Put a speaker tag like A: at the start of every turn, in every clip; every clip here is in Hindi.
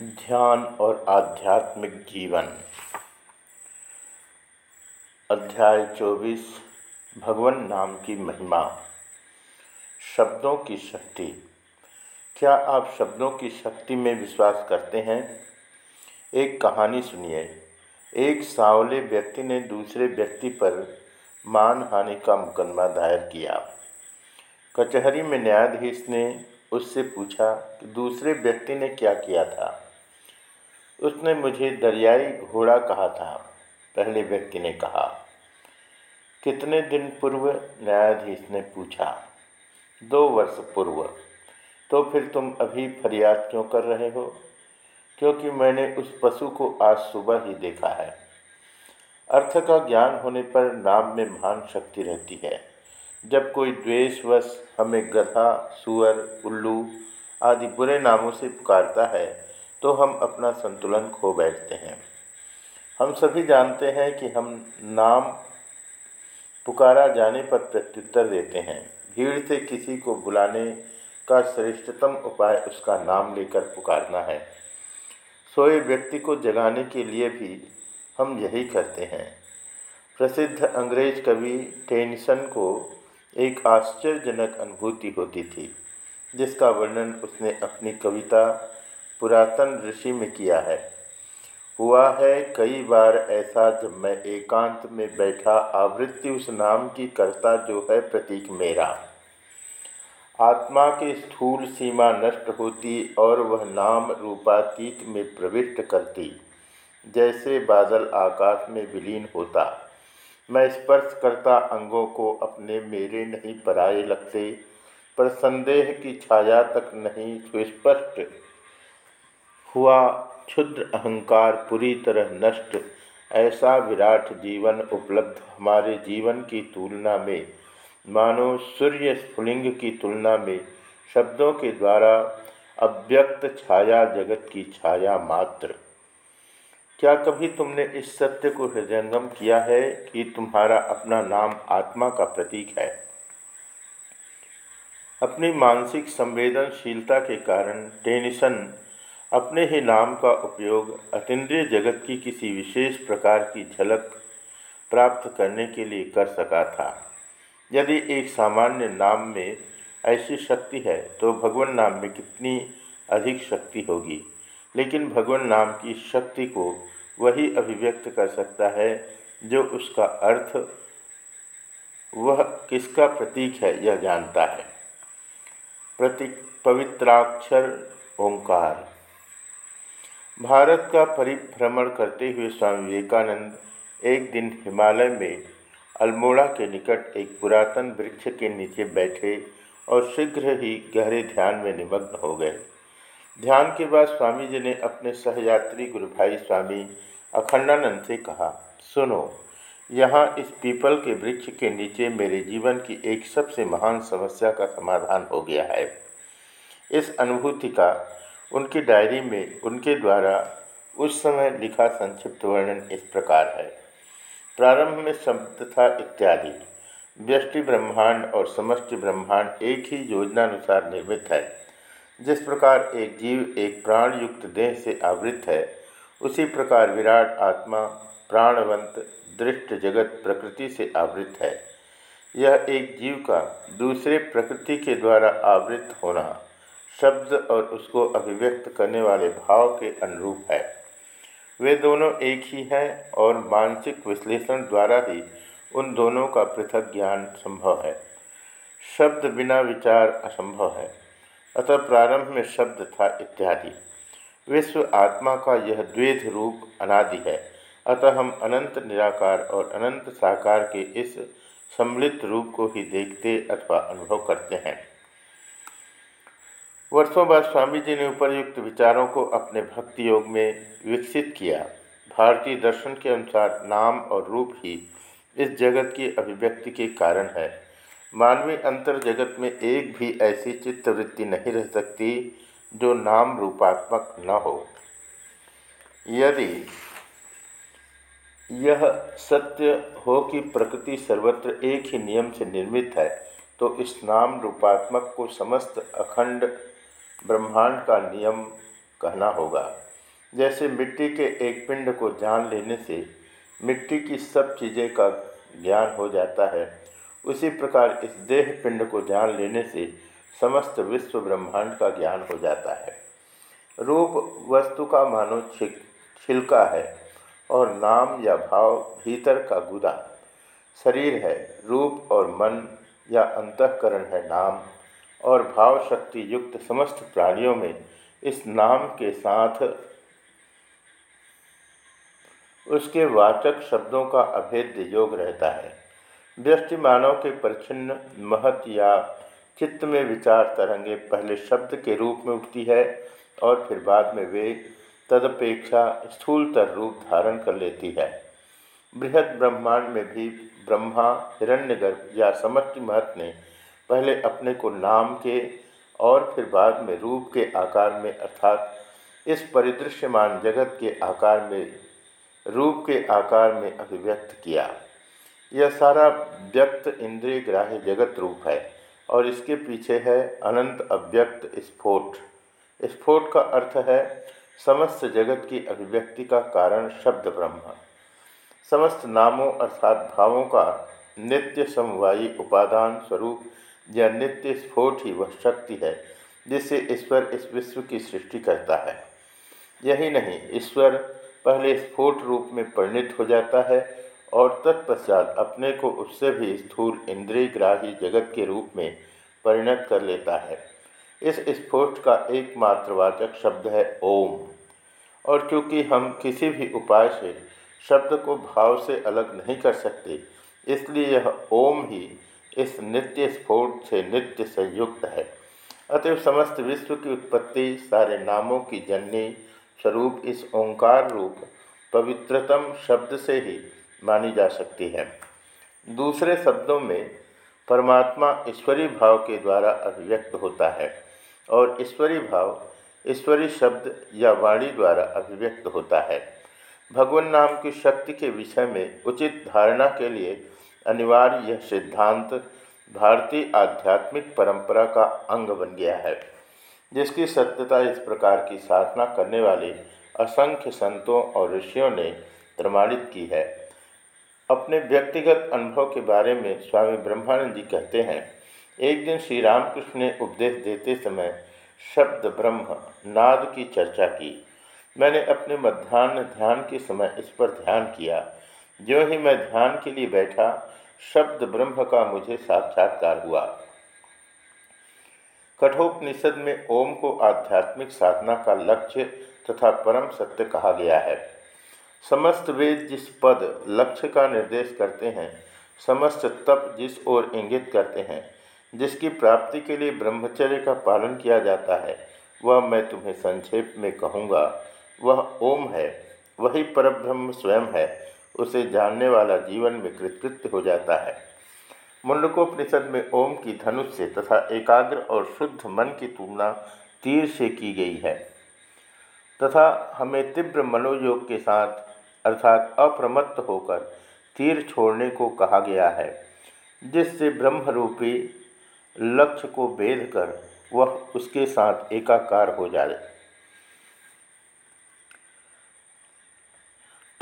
A: ध्यान और आध्यात्मिक जीवन। अध्याय 24 भगवान नाम की महिमा। शब्दों की शक्ति। क्या आप शब्दों की शक्ति में विश्वास करते हैं? एक कहानी सुनिए। एक सांवले व्यक्ति ने दूसरे व्यक्ति पर मान हानि का मुकदमा दायर किया। कचहरी में न्यायाधीश ने उससे पूछा कि दूसरे व्यक्ति ने क्या किया था? उसने मुझे दरियाई घोड़ा कहा था। पहले व्यक्ति ने कहा, कितने दिन पूर्व न्यायाधीश ने पूछा, दो वर्ष पूर्व तो फिर तुम अभी फरियाद क्यों कर रहे हो? क्योंकि मैंने उस पशु को आज सुबह ही देखा है। अर्थ का ज्ञान होने पर नाम में महान शक्ति रहती है। जब कोई द्वेषवश हमें गधा, सुअर, उल्लू आदि बुरे नामों से पुकारता है तो हम अपना संतुलन खो बैठते हैं। हम सभी जानते हैं कि हम नाम पुकारा जाने पर प्रत्युत्तर देते हैं। भीड़ से किसी को बुलाने का श्रेष्ठतम उपाय उसका नाम लेकर पुकारना है। सोए व्यक्ति को जगाने के लिए भी हम यही करते हैं। प्रसिद्ध अंग्रेज़ कवि टेनिसन को एक आश्चर्यजनक अनुभूति होती थी, जिसका वर्णन उसने अपनी कविता पुरातन ऋषि में किया है। हुआ है, कई बार ऐसा जब मैं एकांत में बैठा, आवृत्ति उस नाम की करता जो है प्रतीक मेरा। आत्मा की स्थूल सीमा नष्ट होती और वह नाम रूपातीत में प्रविष्ट करती, जैसे बादल आकाश में विलीन होता। मैं स्पर्श करता अंगों को अपने मेरे नहीं पराए लगते, पर संदेह की छाया तक नहीं सुस्पष्ट हुआ क्षुद्र अहंकार पूरी तरह नष्ट, ऐसा विराट जीवन उपलब्ध हमारे जीवन की तुलना में, मानो सूर्य स्फुलिंग की तुलना में, शब्दों के द्वारा अव्यक्त छाया जगत की छाया मात्र। क्या कभी तुमने इस सत्य को हृदयंगम किया है कि तुम्हारा अपना नाम आत्मा का प्रतीक है? अपनी मानसिक संवेदनशीलता के कारण टेनिसन अपने ही नाम का उपयोग अतीन्द्रिय जगत की किसी विशेष प्रकार की झलक प्राप्त करने के लिए कर सका था। यदि एक सामान्य नाम में ऐसी शक्ति है तो भगवान नाम में कितनी अधिक शक्ति होगी? लेकिन भगवान नाम की शक्ति को वही अभिव्यक्त कर सकता है, जो उसका अर्थ वह किसका प्रतीक है, यह जानता है। प्रतीक पवित्राक्षर ओंकार। भारत का परिभ्रमण करते हुए स्वामी विवेकानंद एक दिन हिमालय में अल्मोड़ा के निकट एक पुरातन वृक्ष के नीचे बैठे और शीघ्र ही गहरे ध्यान में निमग्न हो गए। ध्यान के बाद स्वामी जी ने अपने सहयात्री गुरु भाई स्वामी अखंडानंद से कहा, सुनो, यहाँ इस पीपल के वृक्ष के नीचे मेरे जीवन की एक सबसे महान समस्या का समाधान हो गया है। इस अनुभूति का उनकी डायरी में उनके द्वारा उस समय लिखा संक्षिप्त वर्णन इस प्रकार है। प्रारंभ में शब्द था इत्यादि। व्यष्टि ब्रह्मांड और समष्टि ब्रह्मांड एक ही योजनानुसार निर्मित है। जिस प्रकार एक जीव एक प्राण युक्त देह से आवृत है, उसी प्रकार विराट आत्मा प्राणवंत दृष्ट जगत प्रकृति से आवृत है। यह एक जीव का दूसरे प्रकृति के द्वारा आवृत होना शब्द और उसको अभिव्यक्त करने वाले भाव के अनुरूप है। वे दोनों एक ही हैं और मानसिक विश्लेषण द्वारा ही उन दोनों का पृथक ज्ञान संभव है। शब्द बिना विचार असंभव है। अतः प्रारंभ में शब्द था इत्यादि। विश्व आत्मा का यह द्वैध रूप अनादि है। अतः हम अनंत निराकार और अनंत साकार के इस सम्मिलित रूप को ही देखते अथवा अनुभव करते हैं। वर्षों बाद स्वामी जी ने उपरयुक्त विचारों को अपने भक्ति योग में विकसित किया। भारतीय दर्शन के अनुसार नाम और रूप ही इस जगत की अभिव्यक्ति के कारण है। मानवीय अंतर जगत में एक भी ऐसी चित्तवृत्ति नहीं रह सकती जो नाम रूपात्मक न हो। यदि यह सत्य हो कि प्रकृति सर्वत्र एक ही नियम से निर्मित है तो इस नाम रूपात्मक को समस्त अखंड ब्रह्मांड का नियम कहना होगा। जैसे मिट्टी के एक पिंड को जान लेने से मिट्टी की सब चीज़ें का ज्ञान हो जाता है, उसी प्रकार इस देह पिंड को जान लेने से समस्त विश्व ब्रह्मांड का ज्ञान हो जाता है। रूप वस्तु का मानो छिलका है और नाम या भाव भीतर का गुदा। शरीर है, रूप और मन या अंतकरण है नाम। और भाव शक्ति युक्त समस्त प्राणियों में इस नाम के साथ उसके वाचक शब्दों का अभेद्य योग रहता है। व्यक्ति मानव के परिचिन्न महत या चित्त में विचार तरंगे पहले शब्द के रूप में उठती है और फिर बाद में वे तदपेक्षा स्थूलतर रूप धारण कर लेती है। बृहद ब्रह्मांड में भी ब्रह्मा, हिरण्यगर्भ या समष्टि महत ने पहले अपने को नाम के और फिर बाद में रूप के आकार में, अर्थात इस परिदृश्यमान जगत के आकार में, रूप के आकार में अभिव्यक्त किया। यह सारा व्यक्त इंद्रिय ग्राह्य जगत रूप है और इसके पीछे है अनंत अव्यक्त स्फोट। स्फोट का अर्थ है समस्त जगत की अभिव्यक्ति का कारण शब्द ब्रह्म। समस्त नामों, अर्थात भावों का नित्य समवायी उपादान स्वरूप यह नित्य स्फोट ही वह शक्ति है जिससे ईश्वर इस विश्व की सृष्टि करता है। यही नहीं, ईश्वर पहले स्फोट रूप में परिणित हो जाता है और तत्पश्चात अपने को उससे भी स्थूल इंद्रिय ग्राही जगत के रूप में परिणत कर लेता है। इस स्फोट का एकमात्र वाचक शब्द है ओम। और क्योंकि हम किसी भी उपाय से शब्द को भाव से अलग नहीं कर सकते, इसलिए यह ओम ही इस नित्य स्फोट से नित्य संयुक्त है। अतएव समस्त विश्व की उत्पत्ति, सारे नामों की जननी स्वरूप इस ओंकार रूप, पवित्रतम शब्द से ही मानी जा सकती है। दूसरे शब्दों में परमात्मा ईश्वरी भाव के द्वारा अभिव्यक्त होता है और ईश्वरी भाव ईश्वरी शब्द या वाणी द्वारा अभिव्यक्त होता है। भगवान नाम की शक्ति के विषय में उचित धारणा के लिए अनिवार्य यह सिद्धांत भारतीय आध्यात्मिक परंपरा का अंग बन गया है, जिसकी सत्यता इस प्रकार की साधना करने वाले असंख्य संतों और ऋषियों ने प्रमाणित की है। अपने व्यक्तिगत अनुभव के बारे में स्वामी ब्रह्मानंद जी कहते हैं, एक दिन श्री रामकृष्ण ने उपदेश देते समय शब्द ब्रह्म, नाद की चर्चा की। मैंने अपने मध्यान्ह ध्यान के समय इस पर ध्यान किया। जो ही मैं ध्यान के लिए बैठा, शब्द ब्रह्म का मुझे साक्षात्कार हुआ। कठोपनिषद में ओम को आध्यात्मिक साधना का लक्ष्य तथा परम सत्य कहा गया है। समस्त वेद जिस पद, लक्ष्य का निर्देश करते हैं, समस्त तप जिस ओर इंगित करते हैं, जिसकी प्राप्ति के लिए ब्रह्मचर्य का पालन किया जाता है, वह मैं तुम्हें संक्षेप में कहूँगा, वह ओम है, वही परब्रह्म स्वयं है उसे जानने वाला जीवन में कृतकृत्य हो जाता है। मुंडकोपनिषद में ओम की धनुष से तथा एकाग्र और शुद्ध मन की तुलना तीर से की गई है। तथा हमें तीव्र मनोयोग के साथ अर्थात अप्रमत्त होकर तीर छोड़ने को कहा गया है, जिससे ब्रह्मरूपी लक्ष्य को बेध कर वह उसके साथ एकाकार हो जाए।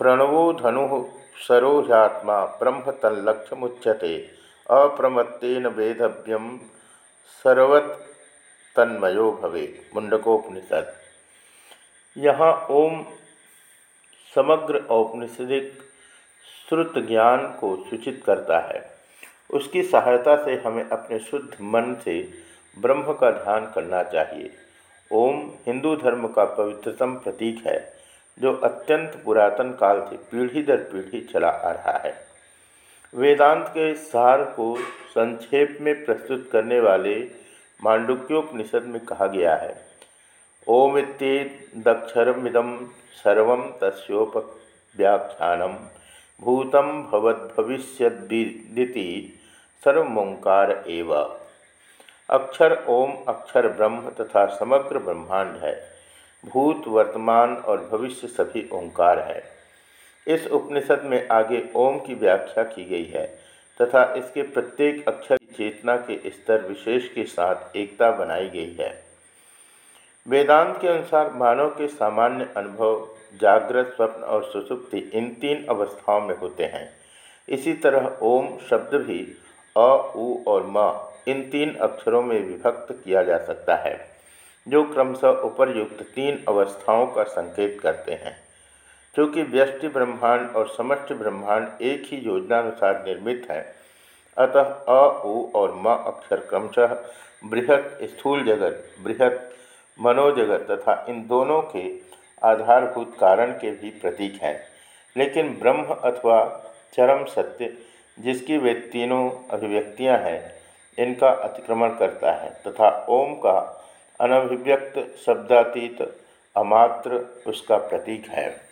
A: प्रणवो धनु सरोजात्मा ब्रह्म तल्लक्ष्यमुच्यते अप्रमत्तेन वेदव्यम सर्वत तन्मयो भवे मुंडकोपनिषद यहाँ ओम समग्र औपनिषदिक श्रुत ज्ञान को सूचित करता है। उसकी सहायता से हमें अपने शुद्ध मन से ब्रह्म का ध्यान करना चाहिए। ओम हिंदू धर्म का पवित्रतम प्रतीक है। जो अत्यंत पुरातन काल से पीढ़ी दर पीढ़ी चला आ रहा है। वेदांत के सार को संक्षेप में प्रस्तुत करने वाले मांडुक्योपनिषद में कहा गया है। ओमित्येदक्षरमिदम सर्व तस्ोपव्याख्यानम भूतम भविष्यदिति सर्वोंकार एव। अक्षर ओम, अक्षर ब्रह्म तथा समग्र ब्रह्मांड है। भूत, वर्तमान और भविष्य सभी ओंकार है। इस उपनिषद में आगे ओम की व्याख्या की गई है तथा इसके प्रत्येक अक्षर की चेतना के स्तर विशेष के साथ एकता बनाई गई है। वेदांत के अनुसार मानव के सामान्य अनुभव, जागृत स्वप्न और सुसुप्ति इन तीन अवस्थाओं में होते हैं। इसी तरह ओम शब्द भी अ, उ और म इन तीन अक्षरों में विभक्त किया जा सकता है। जो क्रमशः उपरयुक्त तीन अवस्थाओं का संकेत करते हैं। क्योंकि व्यष्टि ब्रह्मांड और समष्टि ब्रह्मांड एक ही योजनानुसार निर्मित है, अतः अ, उ और म अक्षर क्रमशः बृहत स्थूल जगत, बृहत मनोजगत तथा इन दोनों के आधारभूत कारण के भी प्रतीक हैं। लेकिन ब्रह्म अथवा चरम सत्य, जिसकी वे तीनों अभिव्यक्तियाँ हैं, इनका अतिक्रमण करता है तथा ओम का अनभिव्यक्त शब्दातीत अमात्र उसका प्रतीक है।